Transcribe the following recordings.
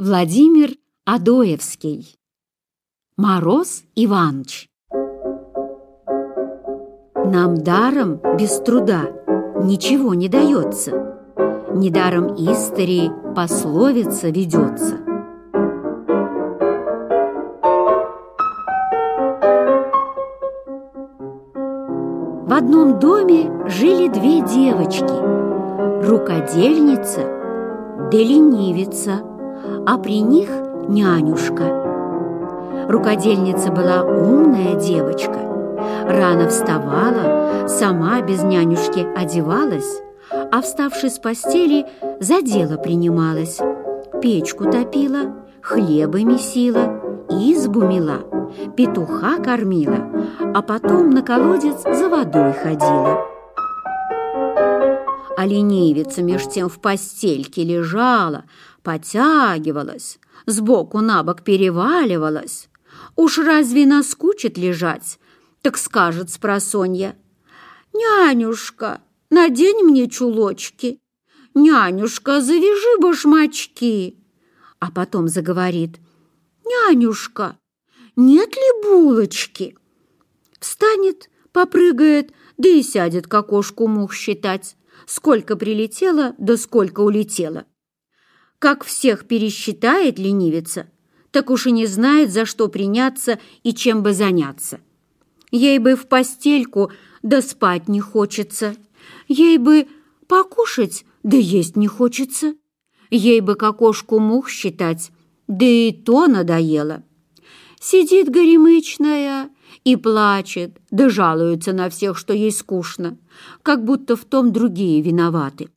Владимир Адоевский. Мороз Иванович. Нам даром без труда ничего не дается. Недаром истории пословица ведется. В одном доме жили две девочки – рукодельница да ленивица – а при них нянюшка. Рукодельница была умная девочка. Рано вставала, сама без нянюшки одевалась, а вставши с постели, за дело принималась. Печку топила, хлебы месила, избу мела, петуха кормила, а потом на колодец за водой ходила. А ленивица меж тем в постельке лежала, потягивалась, сбоку на бок переваливалась. Уж разве наскучит лежать? Так скажет спросонья. «Нянюшка, надень мне чулочки. Нянюшка, завяжи башмачки». А потом заговорит. «Нянюшка, нет ли булочки?» Встанет, попрыгает, да и сядет к окошку мух считать, сколько прилетело, да сколько улетело как всех пересчитает ленивица, так уж и не знает, за что приняться и чем бы заняться. Ей бы в постельку, да спать не хочется. Ей бы покушать, да есть не хочется. Ей бы к окошку мух считать, да и то надоело. Сидит горемычная и плачет, да жалуется на всех, что ей скучно, как будто в том другие виноваты.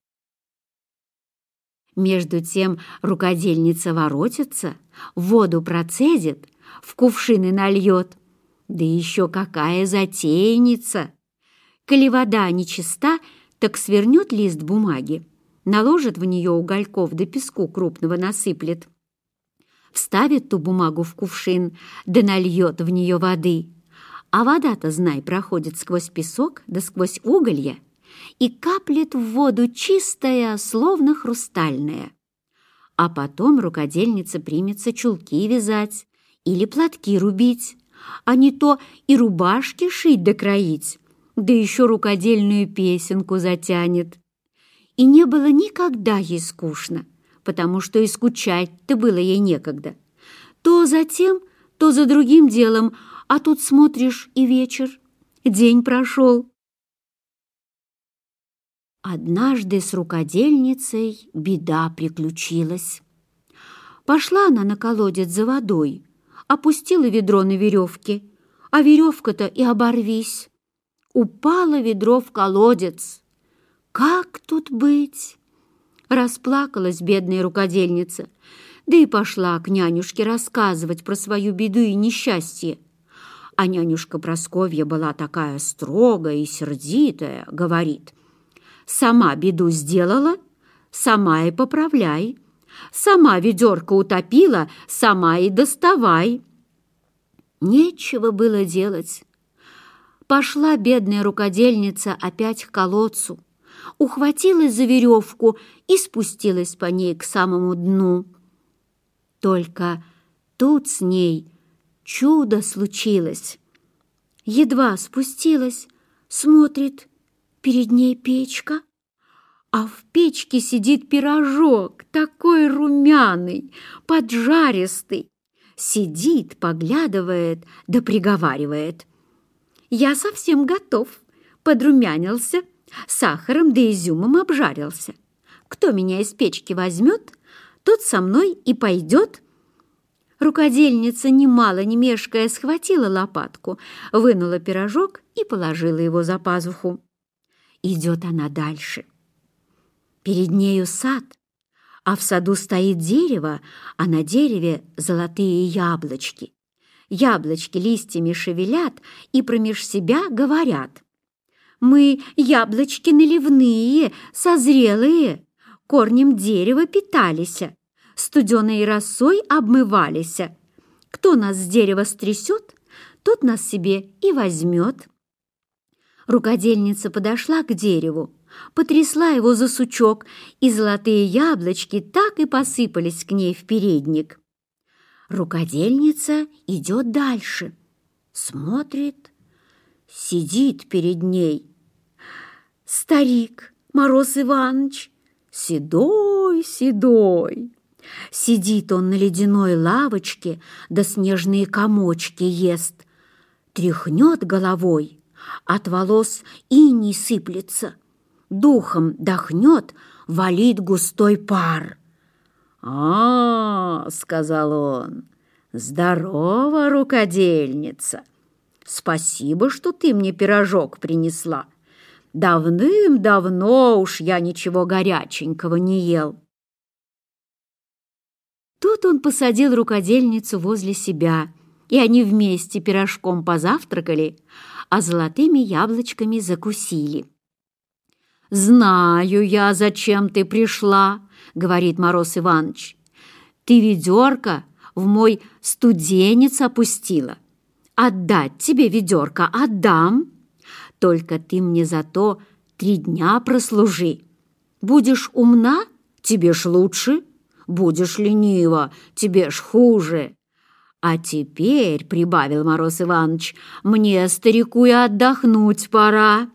Между тем рукодельница воротится, воду процедит, в кувшины нальет. Да еще какая затейница! Коли вода нечиста, так свернет лист бумаги, наложит в нее угольков да песку крупного насыплет. Вставит ту бумагу в кувшин, да нальет в нее воды. А вода-то, знай, проходит сквозь песок да сквозь уголья и каплет в воду чистая, словно хрустальная. А потом рукодельница примется чулки вязать или платки рубить, а не то и рубашки шить да кроить, да еще рукодельную песенку затянет. И не было никогда ей скучно, потому что и скучать-то было ей некогда. То за тем, то за другим делом, а тут смотришь и вечер, день прошел, Однажды с рукодельницей беда приключилась. Пошла она на колодец за водой, опустила ведро на веревке, а веревка-то и оборвись. Упало ведро в колодец. Как тут быть? Расплакалась бедная рукодельница, да и пошла к нянюшке рассказывать про свою беду и несчастье. А нянюшка Просковья была такая строгая и сердитая, говорит — Сама беду сделала, сама и поправляй. Сама ведерко утопила, сама и доставай. Нечего было делать. Пошла бедная рукодельница опять к колодцу, ухватилась за веревку и спустилась по ней к самому дну. Только тут с ней чудо случилось. Едва спустилась, смотрит — Перед ней печка, а в печке сидит пирожок, такой румяный, поджаристый. Сидит, поглядывает, да приговаривает. «Я совсем готов», — подрумянился, сахаром да изюмом обжарился. «Кто меня из печки возьмет, тот со мной и пойдет». Рукодельница, немало не мешкая, схватила лопатку, вынула пирожок и положила его за пазуху идет она дальше. Перед нею сад, а в саду стоит дерево, а на дереве золотые яблочки. Яблочки листьями шевелят и промеж себя говорят. «Мы яблочки наливные, созрелые, корнем дерева питались, студеной росой обмывались. Кто нас с дерева стрясет, тот нас себе и возьмет». Рукодельница подошла к дереву, потрясла его за сучок, и золотые яблочки так и посыпались к ней в передник. Рукодельница идет дальше, смотрит, сидит перед ней. Старик Мороз Иванович, седой, седой. Сидит он на ледяной лавочке, да снежные комочки ест. Тряхнет головой, От волос и не сыплется. Духом дохнет, валит густой пар. «А, — сказал он, — здорово, рукодельница! Спасибо, что ты мне пирожок принесла. Давным-давно уж я ничего горяченького не ел». Тут он посадил рукодельницу возле себя, и они вместе пирожком позавтракали, а золотыми яблочками закусили. «Знаю я, зачем ты пришла», — говорит Мороз Иванович. «Ты ведерко в мой студенец опустила. Отдать тебе ведерко отдам. Только ты мне зато три дня прослужи. Будешь умна — тебе ж лучше, будешь ленива — тебе ж хуже». «А теперь, — прибавил Мороз Иванович, — мне, старику, и отдохнуть пора.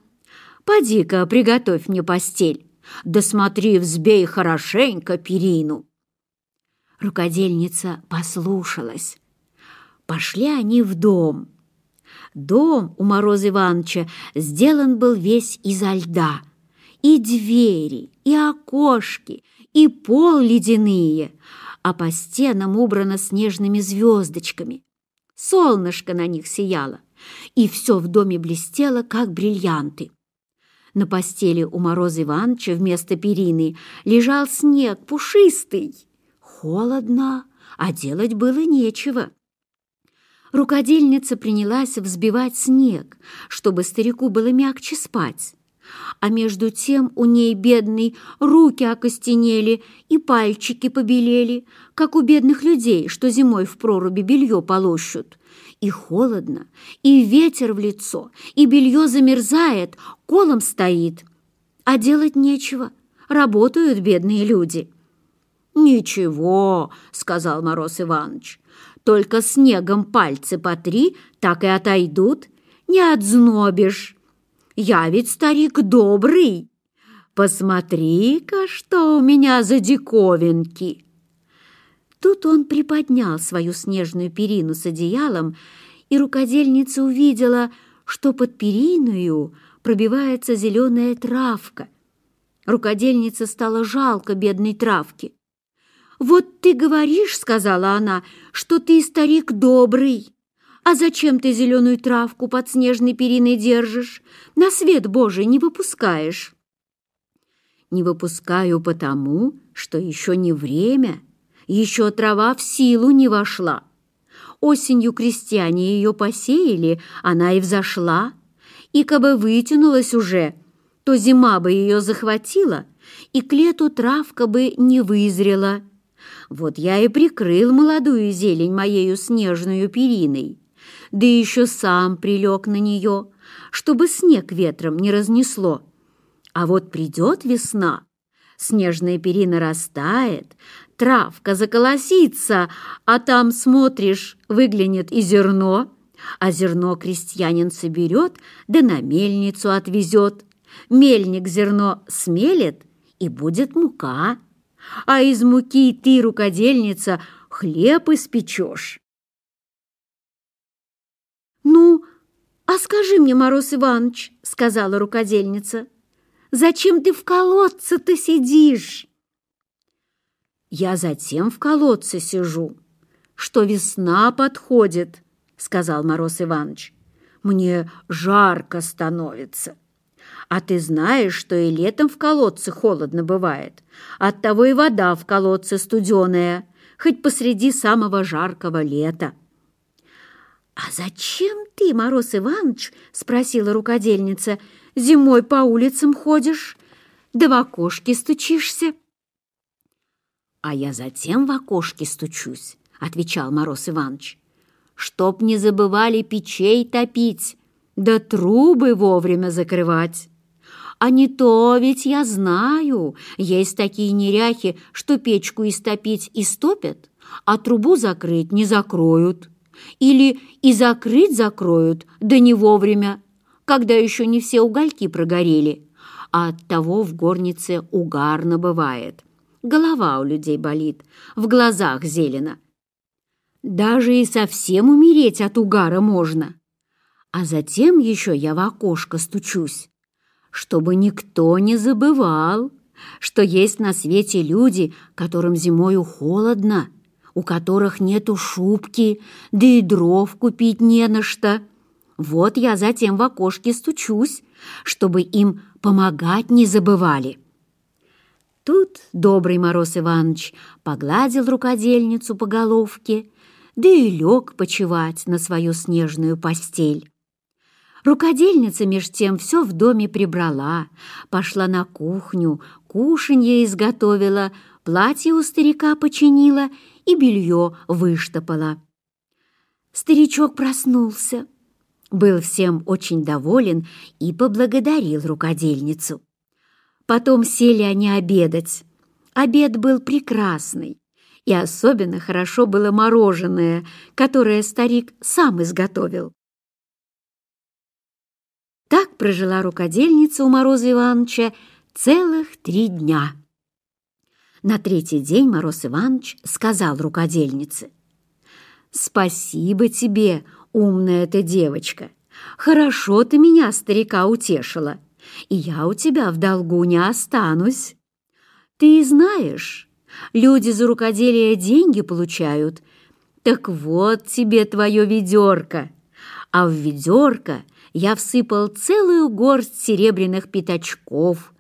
Поди-ка, приготовь мне постель, да смотри, взбей хорошенько перину». Рукодельница послушалась. Пошли они в дом. Дом у Мороза Ивановича сделан был весь изо льда. И двери, и окошки, и пол ледяные — а по стенам убрано снежными звездочками. Солнышко на них сияло, и все в доме блестело, как бриллианты. На постели у Мороза Ивановича вместо перины лежал снег пушистый. Холодно, а делать было нечего. Рукодельница принялась взбивать снег, чтобы старику было мягче спать. А между тем у ней, бедный, руки окостенели и пальчики побелели, как у бедных людей, что зимой в проруби белье полощут. И холодно, и ветер в лицо, и белье замерзает, колом стоит. А делать нечего, работают бедные люди. «Ничего», — сказал Мороз Иванович, только снегом пальцы по три, так и отойдут, не отзнобишь. Я ведь старик добрый. Посмотри-ка, что у меня за диковинки!» Тут он приподнял свою снежную перину с одеялом, и рукодельница увидела, что под периною пробивается зеленая травка. Рукодельница стала жалко бедной травки. «Вот ты говоришь, — сказала она, — что ты старик добрый. А зачем ты зеленую травку под снежной периной держишь? На свет Божий не выпускаешь». «Не выпускаю потому, что еще не время, еще трава в силу не вошла. Осенью крестьяне ее посеяли, она и взошла, и кабы вытянулась уже, то зима бы ее захватила, и к лету травка бы не вызрела». Вот я и прикрыл молодую зелень моею снежную периной, да еще сам прилег на нее, чтобы снег ветром не разнесло. А вот придет весна, снежная перина растает, травка заколосится, а там, смотришь, выглянет и зерно, а зерно крестьянин соберет, да на мельницу отвезет. Мельник зерно смелит, и будет мука «Ну, а скажи мне, Мороз Иванович», — сказала рукодельница, «зачем ты в колодце-то сидишь?» «Я затем в колодце сижу, что весна подходит», — сказал Мороз Иванович. «Мне жарко становится». А ты знаешь, что и летом в колодце холодно бывает. Оттого и вода в колодце студеная, хоть посреди самого жаркого лета. «А зачем ты, Мороз Иванович, — спросила рукодельница, — зимой по улицам ходишь, да в окошке стучишься?» «А я затем в окошке стучусь, — отвечал Мороз Иванович, — чтоб не забывали печей топить, да трубы вовремя закрывать. А не то ведь я знаю, есть такие неряхи, что печку истопить истопят, а трубу закрыть не закроют» или и закрыть закроют, да не вовремя, когда еще не все угольки прогорели, а от того в горнице угарно бывает. Голова у людей болит, в глазах зелено. Даже и совсем умереть от угара можно. А затем еще я в окошко стучусь, чтобы никто не забывал, что есть на свете люди, которым зимою холодно, у которых нету шубки, да и дров купить не на что. Вот я затем в окошке стучусь, чтобы им помогать не забывали». Тут добрый Мороз Иванович погладил рукодельницу по головке, да и лег почевать на свою снежную постель. Рукодельница меж тем все в доме прибрала, пошла на кухню, кушанье изготовила, платье у старика починила и белье выштопала. Старичок проснулся, был всем очень доволен и поблагодарил рукодельницу. Потом сели они обедать. Обед был прекрасный, и особенно хорошо было мороженое, которое старик сам изготовил. Так прожила рукодельница у Мороза Ивановича целых три дня. На третий день Мороз Иванович сказал рукодельнице. «Спасибо тебе, умная ты девочка! Хорошо ты меня, старика, утешила, и я у тебя в долгу не останусь. Ты знаешь, люди за рукоделие деньги получают. Так вот тебе твое ведерко!» А в ведерко я всыпал целую горсть серебряных пятачков,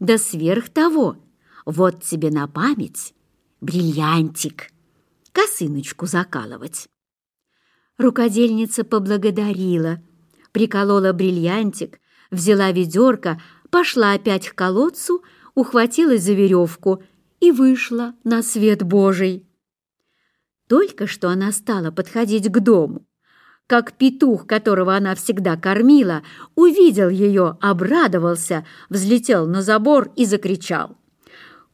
да сверх того — вот тебе на память бриллиантик. Косыночку закалывать. Рукодельница поблагодарила, приколола бриллиантик, взяла ведерко, пошла опять к колодцу, ухватилась за веревку и вышла на свет Божий. Только что она стала подходить к дому, как петух, которого она всегда кормила, увидел ее, обрадовался, взлетел на забор и закричал —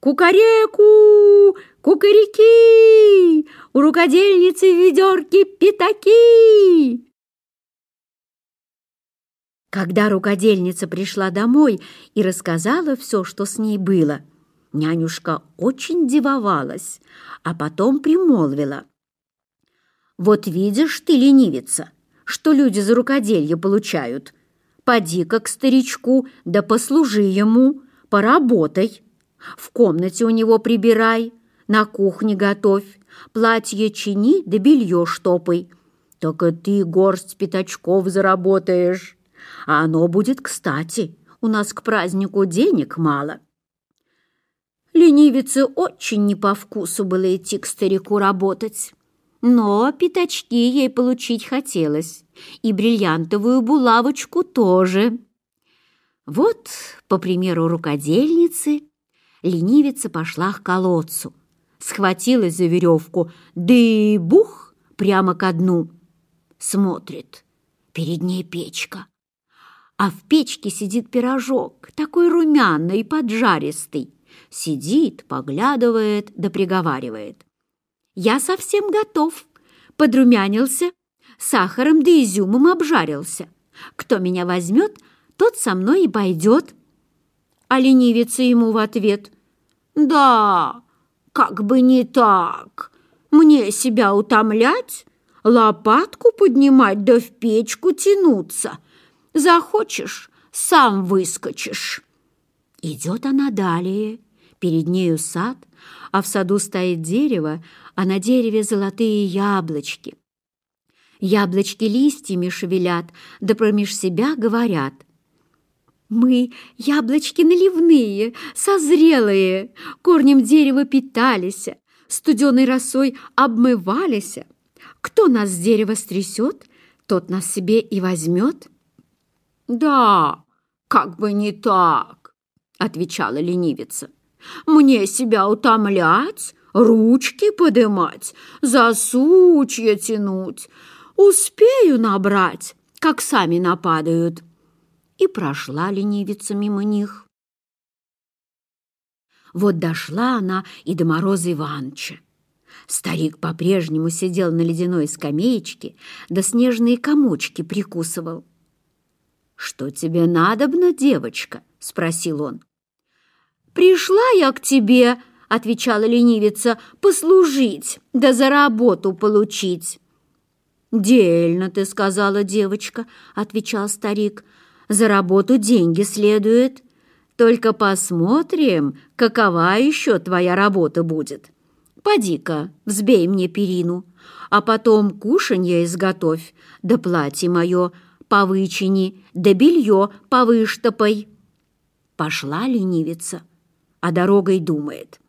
кукареку, кукареки, у рукодельницы ведерки пятаки. Когда рукодельница пришла домой и рассказала все, что с ней было, нянюшка очень дивовалась, а потом примолвила. «Вот видишь ты, ленивица, что люди за рукоделье получают. Поди-ка к старичку, да послужи ему, поработай». В комнате у него прибирай, на кухне готовь, платье чини да белье штопай. Так ты горсть пятачков заработаешь. А оно будет кстати, у нас к празднику денег мало». Ленивице очень не по вкусу было идти к старику работать. Но пятачки ей получить хотелось, и бриллиантовую булавочку тоже. Вот, по примеру рукодельницы, Ленивица пошла к колодцу, схватилась за веревку, да и бух прямо ко дну. Смотрит, перед ней печка. А в печке сидит пирожок, такой румяный и поджаристый. Сидит, поглядывает да приговаривает. «Я совсем готов!» Подрумянился, сахаром да изюмом обжарился. «Кто меня возьмет, тот со мной и пойдет!» оленивится а ему в ответ. «Да, как бы не так. Мне себя утомлять, лопатку поднимать да в печку тянуться. Захочешь — сам выскочишь». Идет она далее. Перед нею сад, а в саду стоит дерево, а на дереве золотые яблочки. Яблочки листьями шевелят, да промеж себя говорят — мы яблочки наливные, созрелые, корнем дерева питались, студеной росой обмывались. Кто нас с дерева стрясет, тот нас себе и возьмет. Да, как бы не так, отвечала ленивица. Мне себя утомлять, ручки подымать, за сучья тянуть. Успею набрать, как сами нападают и прошла ленивица мимо них. Вот дошла она и до Мороза Ивановича. Старик по-прежнему сидел на ледяной скамеечке, да снежные комочки прикусывал. «Что тебе надобно, девочка?» — спросил он. «Пришла я к тебе», — отвечала ленивица, — «послужить, да за работу получить». «Дельно ты сказала, девочка», — отвечал старик, за работу деньги следует. Только посмотрим, какова еще твоя работа будет. Поди-ка, взбей мне перину, а потом кушанье изготовь, да платье мое повычини, да белье повыштопай. Пошла ленивица, а дорогой думает.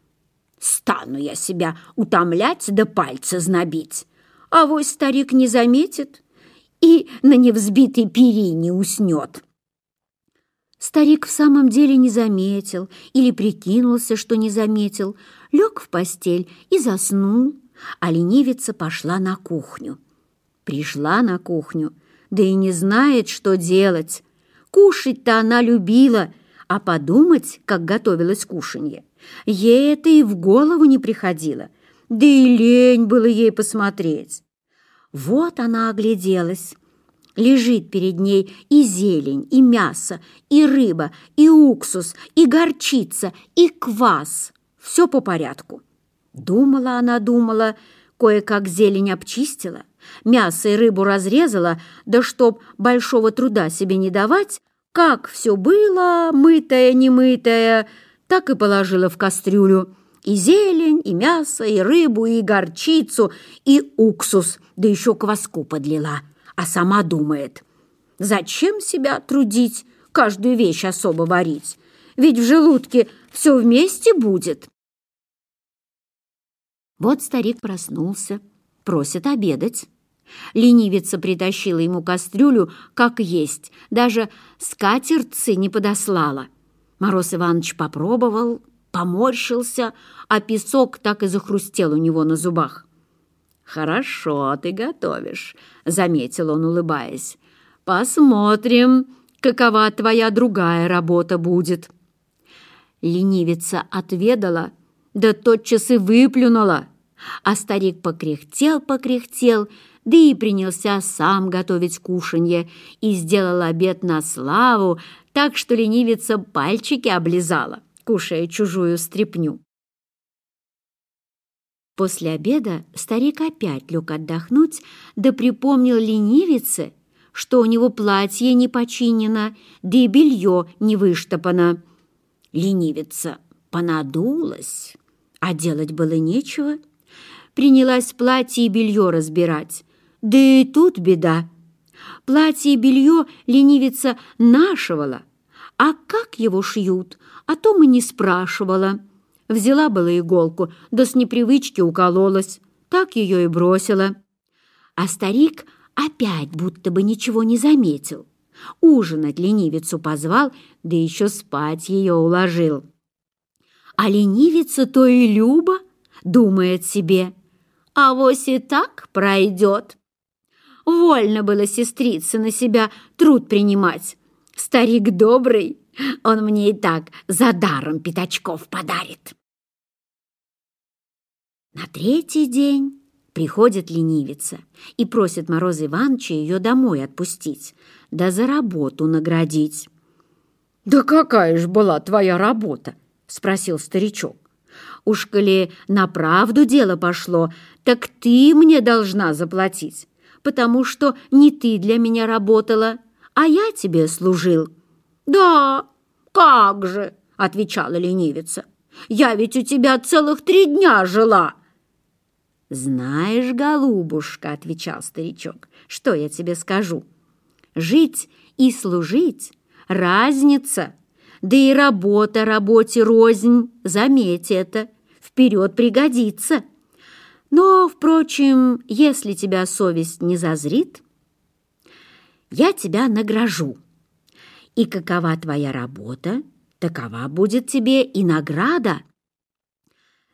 Стану я себя утомлять да пальцы знобить. А вось старик не заметит и на невзбитой перине уснет. Старик в самом деле не заметил или прикинулся, что не заметил, лег в постель и заснул, а ленивица пошла на кухню. Пришла на кухню, да и не знает, что делать. Кушать-то она любила, а подумать, как готовилось кушанье, ей это и в голову не приходило, да и лень было ей посмотреть. Вот она огляделась. Лежит перед ней и зелень, и мясо, и рыба, и уксус, и горчица, и квас. Все по порядку. Думала она, думала, кое-как зелень обчистила, мясо и рыбу разрезала, да чтоб большого труда себе не давать, как все было, мытое, немытое, так и положила в кастрюлю. И зелень, и мясо, и рыбу, и горчицу, и уксус, да еще кваску подлила. А сама думает, зачем себя трудить, каждую вещь особо варить? Ведь в желудке все вместе будет. Вот старик проснулся, просит обедать. Ленивица притащила ему кастрюлю, как есть, даже скатертцы не подослала. Мороз Иванович попробовал, поморщился, а песок так и захрустел у него на зубах. «Хорошо ты готовишь», — заметил он, улыбаясь. «Посмотрим, какова твоя другая работа будет». Ленивица отведала, да тотчас и выплюнула. А старик покряхтел-покряхтел, да и принялся сам готовить кушанье и сделал обед на славу, так что ленивица пальчики облизала, кушая чужую стряпню. После обеда старик опять лег отдохнуть, да припомнил ленивице, что у него платье не починено, да и белье не выштопано. Ленивица понадулась, а делать было нечего. Принялась платье и белье разбирать. Да и тут беда. Платье и белье ленивица нашивала, а как его шьют, о том и не спрашивала. Взяла была иголку, да с непривычки укололась. Так ее и бросила. А старик опять будто бы ничего не заметил. Ужинать ленивицу позвал, да еще спать ее уложил. А ленивица то и Люба думает себе, а вось и так пройдет. Вольно было сестрице на себя труд принимать. Старик добрый, он мне и так за даром пятачков подарит». На третий день приходит ленивица и просит Мороза Ивановича ее домой отпустить, да за работу наградить. «Да какая ж была твоя работа?» — спросил старичок. «Уж коли на правду дело пошло, так ты мне должна заплатить, потому что не ты для меня работала, а я тебе служил». «Да, как же!» — отвечала ленивица. «Я ведь «Знаешь, голубушка», — отвечал старичок, — «что я тебе скажу? Жить и служить — разница, да и работа работе рознь, заметь это, вперед пригодится. Но, впрочем, если тебя совесть не зазрит, я тебя награжу. И какова твоя работа, такова будет тебе и награда».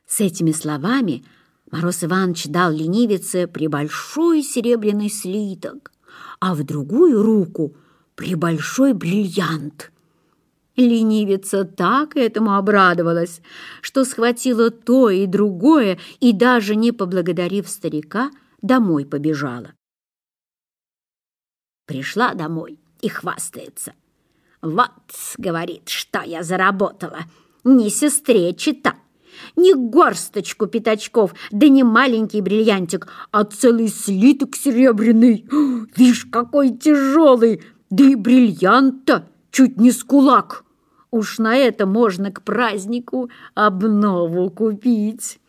С этими словами — Мороз Иванович дал ленивице прибольшой серебряный слиток, а в другую руку прибольшой бриллиант. Ленивица так этому обрадовалась, что схватила то и другое и, даже не поблагодарив старика, домой побежала. Пришла домой и хвастается. «Вот, — говорит, — что я заработала, не сестре читать. Не горсточку пятачков, да не маленький бриллиантик, а целый слиток серебряный. Вишь, какой тяжелый! Да и бриллиант-то чуть не с кулак. Уж на это можно к празднику обнову купить.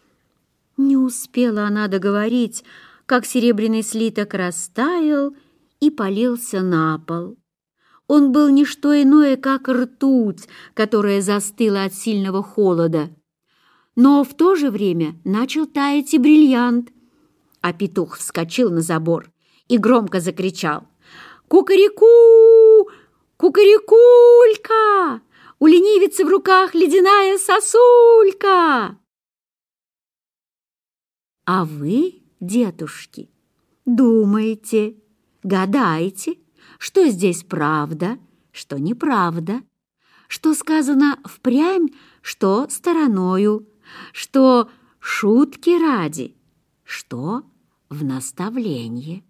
Не успела она договорить, как серебряный слиток растаял и полился на пол. Он был не что иное, как ртуть, которая застыла от сильного холода но в то же время начал таять и бриллиант. А петух вскочил на забор и громко закричал «Кукареку! Кукарекулька! У ленивицы в руках ледяная сосулька!» А вы, дедушки, думаете, гадаете, что здесь правда, что неправда, что сказано впрямь, что стороною, что шутки ради, что в наставлении.